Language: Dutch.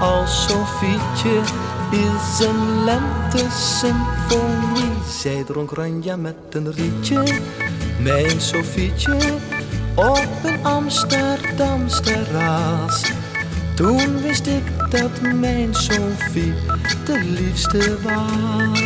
als Sofietje is een lente-symfonie. Zij dronk ranja met een rietje, mijn Sofietje, op een Amsterdams terras. Toen wist ik dat mijn Sofie de liefste was.